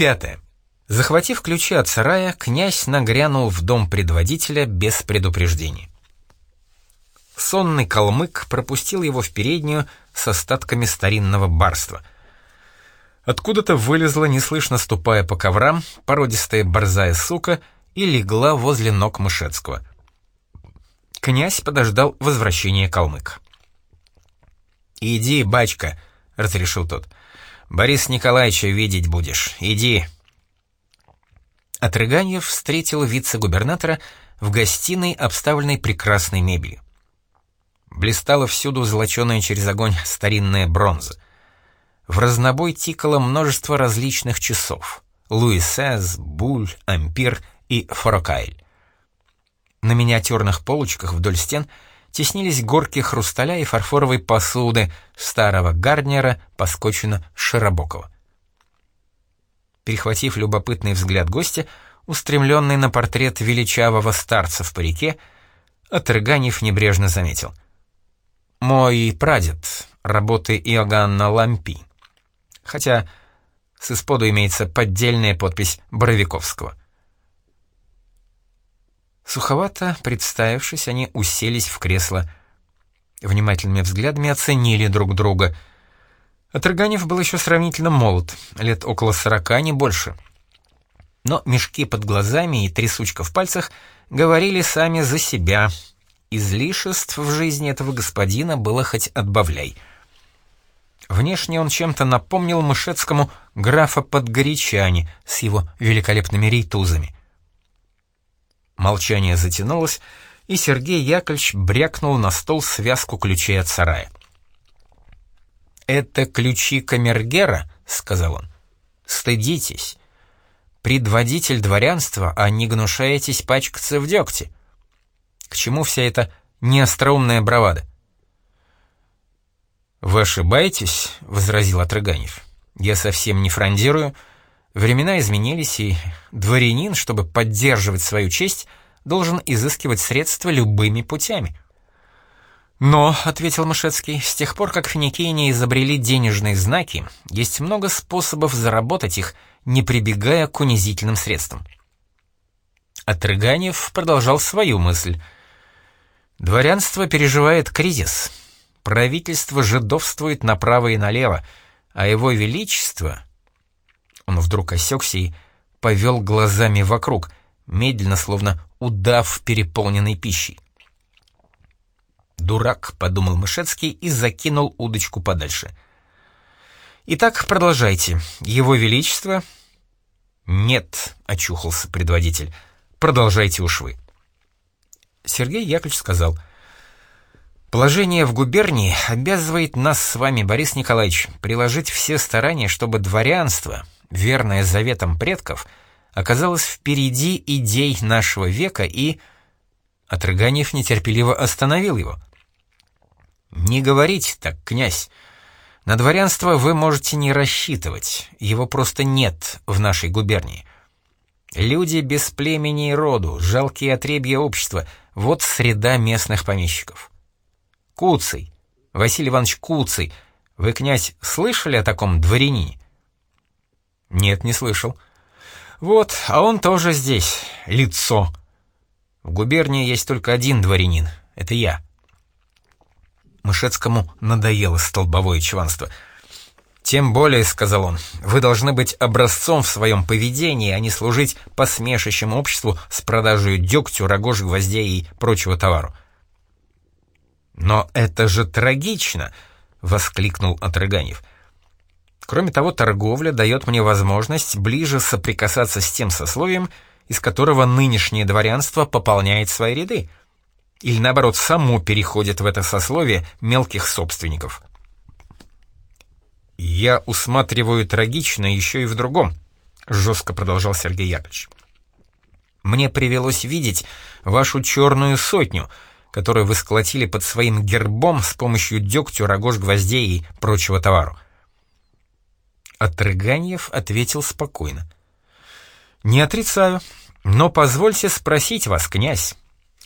Пятое. Захватив ключи от сарая, князь нагрянул в дом предводителя без предупреждения. Сонный калмык пропустил его в переднюю с остатками старинного барства. Откуда-то вылезла, неслышно ступая по коврам, породистая борзая сука и легла возле ног Мышецкого. Князь подождал возвращения калмыка. «Иди, бачка», — разрешил тот. «Борис Николаевича видеть будешь. Иди». Отрыганьев встретил вице-губернатора в гостиной, обставленной прекрасной мебелью. Блистала всюду золоченая через огонь старинная бронза. В разнобой тикало множество различных часов — Луисез, Буль, Ампир и Форокайль. На миниатюрных полочках вдоль стен теснились горки хрусталя и фарфоровой посуды старого Гарднера, поскочено Широбокова перехватив любопытный взгляд гостя, устремленный на портрет величавого старца в парике, Отрыганев небрежно заметил. «Мой прадед, работы Иоганна Лампи. Хотя с исподу имеется поддельная подпись Боровиковского». Суховато, представившись, они уселись в кресло. Внимательными взглядами оценили друг друга — Отрыганев был еще сравнительно молод, лет около сорока, не больше. Но мешки под глазами и трясучка в пальцах говорили сами за себя. Излишеств в жизни этого господина было хоть отбавляй. Внешне он чем-то напомнил Мышецкому графа Подгорячани с его великолепными рейтузами. Молчание затянулось, и Сергей Яковлевич брякнул на стол связку ключей от сарая. «Это ключи камергера», — сказал он. «Стыдитесь. Предводитель дворянства, а не гнушаетесь пачкаться в дегте. К чему вся эта неостроумная бравада?» «Вы ошибаетесь», — возразил Отрыганев. «Я совсем не фрондирую. Времена изменились, и дворянин, чтобы поддерживать свою честь, должен изыскивать средства любыми путями». «Но», — ответил Мышецкий, — «с тех пор, как финикийне изобрели денежные знаки, есть много способов заработать их, не прибегая к унизительным средствам». Отрыганев продолжал свою мысль. «Дворянство переживает кризис. Правительство жидовствует направо и налево, а его величество...» Он вдруг осекся и повел глазами вокруг, медленно, словно удав переполненной пищей. «Дурак», — подумал Мышецкий и закинул удочку подальше. «Итак, продолжайте. Его Величество...» «Нет», — очухался предводитель. «Продолжайте уж вы». Сергей Яковлевич сказал, «Положение в губернии обязывает нас с вами, Борис Николаевич, приложить все старания, чтобы дворянство, верное заветам предков, оказалось впереди идей нашего века и...» Отрыганиев нетерпеливо остановил его. «Не говорите так, князь. На дворянство вы можете не рассчитывать, его просто нет в нашей губернии. Люди без племени и роду, жалкие отребья общества — вот среда местных помещиков. Куцый, Василий Иванович Куцый, вы, князь, слышали о таком дворянине?» «Нет, не слышал». «Вот, а он тоже здесь, лицо. В губернии есть только один дворянин, это я». Мышецкому надоело столбовое чванство. «Тем более, — сказал он, — вы должны быть образцом в своем поведении, а не служить посмешищем обществу с продажей дегтю, рогож, гвоздей и прочего товару». «Но это же трагично!» — воскликнул Отрыганев. «Кроме того, торговля дает мне возможность ближе соприкасаться с тем сословием, из которого нынешнее дворянство пополняет свои ряды или наоборот само переходит в это сословие мелких собственников. «Я усматриваю трагично еще и в другом», — жестко продолжал Сергей Яковлевич. «Мне привелось видеть вашу черную сотню, которую вы сколотили под своим гербом с помощью дегтю, рогож, гвоздей и прочего товару». Отрыганьев ответил спокойно. «Не отрицаю, но позвольте спросить вас, князь,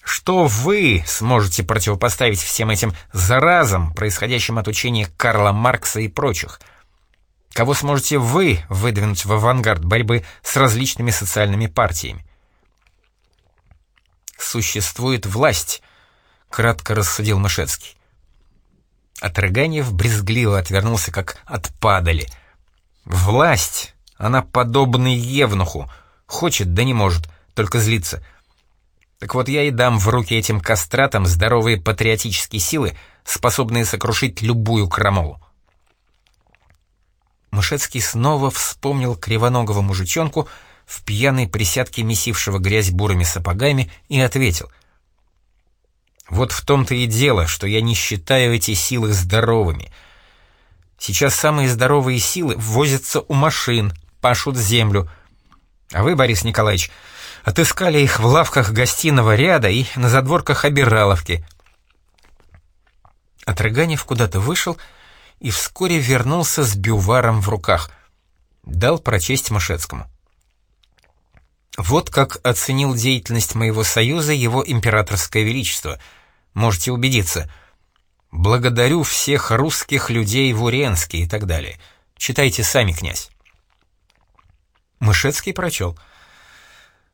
что вы сможете противопоставить всем этим заразам, происходящим от учения Карла Маркса и прочих? Кого сможете вы выдвинуть в авангард борьбы с различными социальными партиями? Существует власть, кратко рассудил Мышецкий. Отрыганьев брезгливо отвернулся, как от падали. Власть, она подобна евнуху, хочет, да не может, только злится. Так вот я и дам в руки этим кастратам здоровые патриотические силы, способные сокрушить любую крамолу. Мышецкий снова вспомнил кривоногого мужичонку в пьяной присядке месившего грязь бурыми сапогами и ответил. «Вот в том-то и дело, что я не считаю эти силы здоровыми. Сейчас самые здоровые силы возятся у машин, пашут землю. А вы, Борис Николаевич, отыскали их в лавках гостиного ряда и на задворках обираловки». Отрыганев куда-то вышел и вскоре вернулся с бюваром в руках. Дал прочесть Машецкому. Вот как оценил деятельность моего союза его императорское величество. Можете убедиться. Благодарю всех русских людей в Уренске и так далее. Читайте сами, князь. Мышецкий прочел.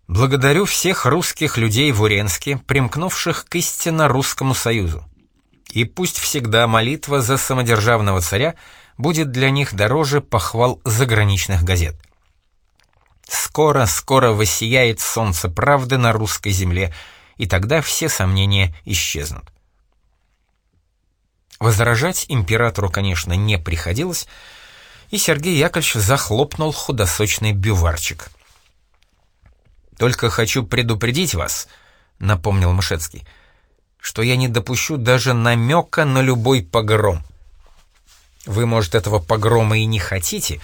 «Благодарю всех русских людей в Уренске, примкнувших к истинно русскому союзу. И пусть всегда молитва за самодержавного царя будет для них дороже похвал заграничных газет. Скоро, скоро воссияет солнце правды на русской земле, и тогда все сомнения исчезнут. Возражать императору, конечно, не приходилось, и Сергей Яковлевич захлопнул худосочный бюварчик. «Только хочу предупредить вас», — напомнил Мышецкий, — что я не допущу даже намека на любой погром. Вы, может, этого погрома и не хотите,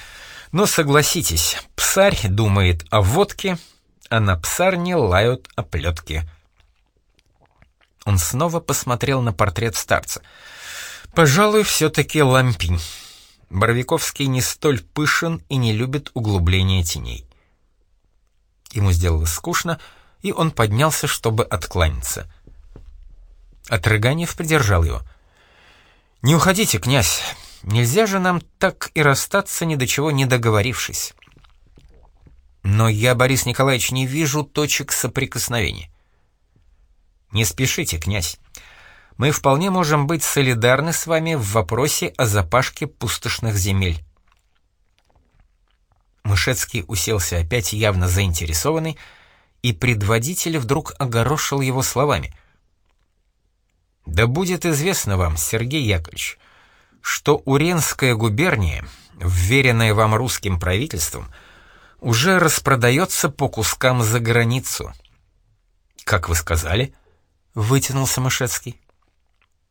но согласитесь, псарь думает о водке, а на псарне лают оплетки. Он снова посмотрел на портрет старца. Пожалуй, все-таки лампинь. Боровиковский не столь пышен и не любит углубления теней. Ему сделалось скучно, и он поднялся, чтобы откланяться. Отрыганев придержал его. «Не уходите, князь. Нельзя же нам так и расстаться, ни до чего не договорившись». «Но я, Борис Николаевич, не вижу точек соприкосновения». «Не спешите, князь. Мы вполне можем быть солидарны с вами в вопросе о запашке пустошных земель». Мышецкий уселся опять явно заинтересованный, и предводитель вдруг огорошил его словами — да будет известно вам, Сергей Яковлевич, что Уренская губерния, вверенная вам русским правительством, уже распродается по кускам за границу. «Как вы сказали?» — вытянулся Мышецкий.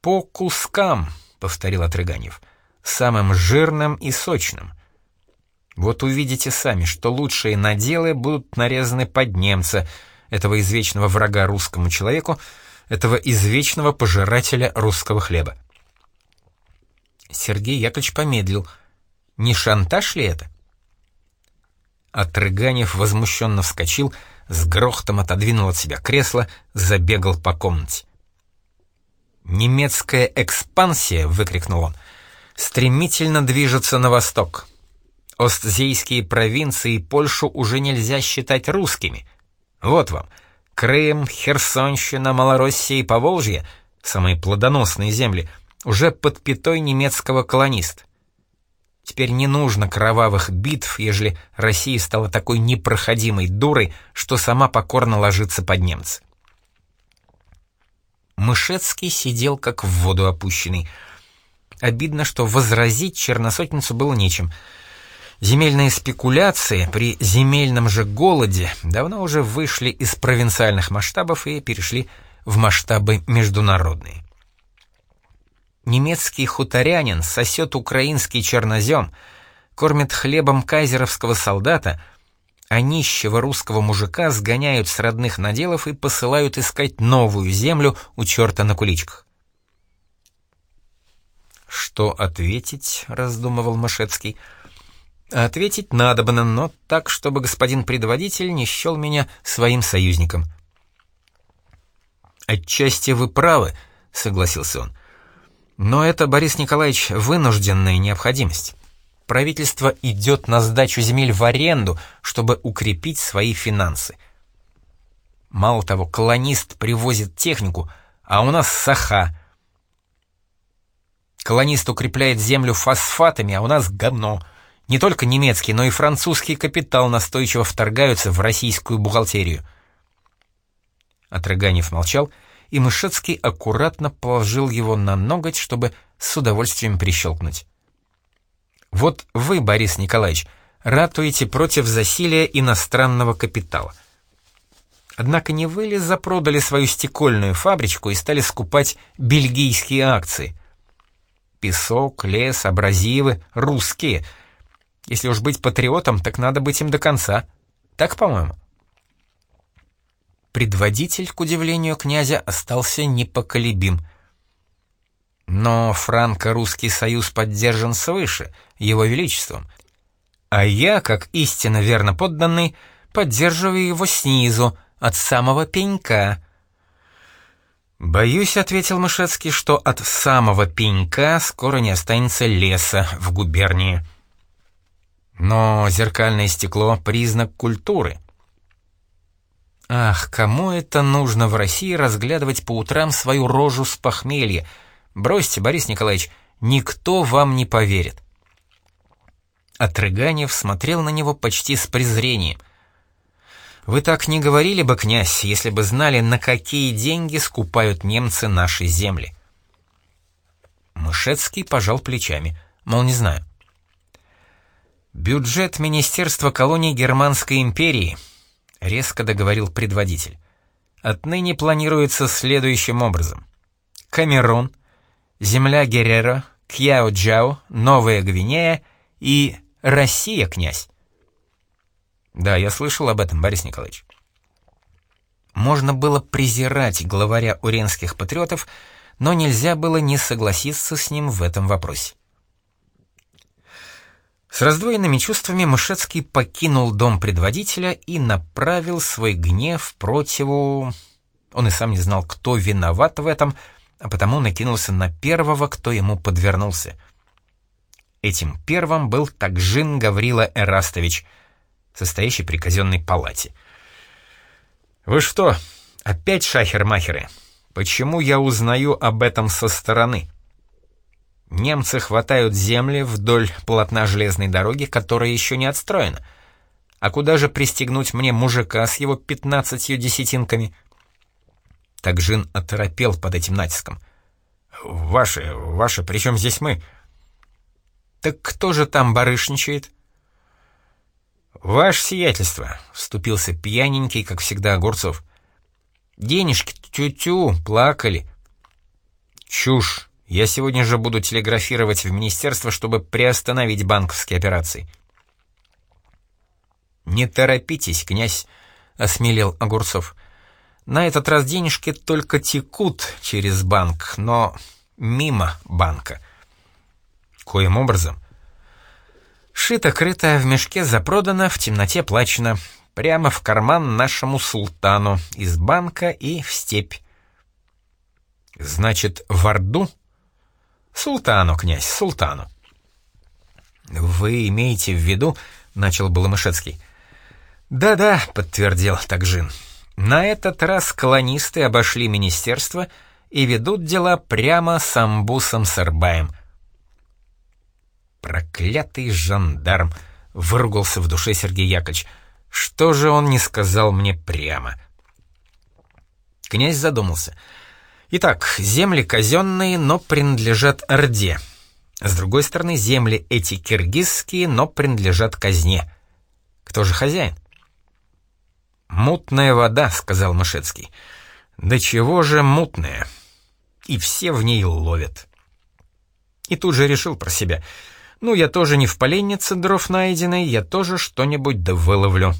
«По кускам», — повторил Отрыганев, — «самым жирным и сочным. Вот увидите сами, что лучшие наделы будут нарезаны под немца, этого извечного врага русскому человеку, этого извечного пожирателя русского хлеба. Сергей Яковлевич помедлил. Не шантаж ли это? Отрыганев возмущенно вскочил, с грохотом отодвинул от себя кресло, забегал по комнате. «Немецкая экспансия!» — выкрикнул он. «Стремительно движется на восток. Остзейские провинции и Польшу уже нельзя считать русскими. Вот вам — Крым, Херсонщина, Малороссия и Поволжье, самые плодоносные земли, уже под пятой немецкого колониста. Теперь не нужно кровавых битв, ежели Россия стала такой непроходимой дурой, что сама покорно ложится под немца. Мышецкий сидел как в воду опущенный. Обидно, что возразить черносотницу было нечем — Земельные спекуляции при земельном же голоде давно уже вышли из провинциальных масштабов и перешли в масштабы международные. Немецкий хуторянин сосет украинский чернозем, кормит хлебом кайзеровского солдата, а нищего русского мужика сгоняют с родных наделов и посылают искать новую землю у черта на куличках. «Что ответить?» — раздумывал Мышецкий — Ответить надобно, но так, чтобы господин предводитель не счел меня своим союзником. «Отчасти вы правы», — согласился он. «Но это, Борис Николаевич, вынужденная необходимость. Правительство идет на сдачу земель в аренду, чтобы укрепить свои финансы. Мало того, колонист привозит технику, а у нас саха. Колонист укрепляет землю фосфатами, а у нас говно. Не только немецкий, но и французский капитал настойчиво вторгаются в российскую бухгалтерию. Отрыганев молчал, и Мышецкий аккуратно положил его на ноготь, чтобы с удовольствием прищелкнуть. «Вот вы, Борис Николаевич, ратуете против засилия иностранного капитала. Однако не вы ли запродали свою стекольную фабричку и стали скупать бельгийские акции? Песок, лес, абразивы, русские. Если уж быть патриотом, так надо быть им до конца. Так, по-моему?» Предводитель, к удивлению князя, остался непоколебим. Но франко-русский союз поддержан свыше, его величеством. А я, как истинно верно подданный, поддерживаю его снизу, от самого пенька. «Боюсь», — ответил Мышецкий, — «что от самого пенька скоро не останется леса в губернии». Но зеркальное стекло — признак культуры. Ах, кому это нужно в России разглядывать по утрам свою рожу с похмелья? Бросьте, Борис Николаевич, никто вам не поверит. Отрыганев смотрел на него почти с презрением. «Вы так не говорили бы, князь, если бы знали, на какие деньги скупают немцы наши земли». Мышецкий пожал плечами, мол, не знаю. «Бюджет Министерства колоний Германской империи», — резко договорил предводитель. «Отныне планируется следующим образом. Камерун, земля Геррера, Кьяо-Джао, Новая Гвинея и Россия, князь». «Да, я слышал об этом, Борис Николаевич». Можно было презирать главаря уренских патриотов, но нельзя было не согласиться с ним в этом вопросе. С раздвоенными чувствами Мышецкий покинул дом предводителя и направил свой гнев противу... Он и сам не знал, кто виноват в этом, а потому накинулся на первого, кто ему подвернулся. Этим первым был Такжин Гаврила Эрастович, состоящий при казенной палате. «Вы что, опять шахер-махеры? Почему я узнаю об этом со стороны?» Немцы хватают земли вдоль полотна железной дороги, которая еще не отстроена. А куда же пристегнуть мне мужика с его пятнадцатью десятинками? Так Жин оторопел под этим натиском. «Ваши, ваши, при чем здесь мы?» «Так кто же там барышничает?» «Ваше сиятельство», — вступился пьяненький, как всегда, Огурцов. «Денежки тю-тю, плакали». «Чушь!» Я сегодня же буду телеграфировать в министерство, чтобы приостановить банковские операции. «Не торопитесь, князь», — осмелел Огурцов. «На этот раз денежки только текут через банк, но мимо банка». «Коим образом?» «Шито-крыто, в мешке запродано, в темноте плачено. Прямо в карман нашему султану, из банка и в степь». «Значит, в Орду?» «Султану, князь, султану». «Вы имеете в виду...» — начал было Мышецкий. «Да-да», — подтвердил Такжин. «На этот раз колонисты обошли министерство и ведут дела прямо с Амбусом Сарбаем». «Проклятый жандарм!» — выругался в душе Сергей Яковлевич. «Что же он не сказал мне прямо?» Князь задумался — Итак, земли казенные, но принадлежат Орде. С другой стороны, земли эти киргизские, но принадлежат казне. Кто же хозяин? «Мутная вода», — сказал Мышецкий. «Да чего же мутная?» И все в ней ловят. И тут же решил про себя. «Ну, я тоже не в поленнице дров найденной, я тоже что-нибудь да выловлю».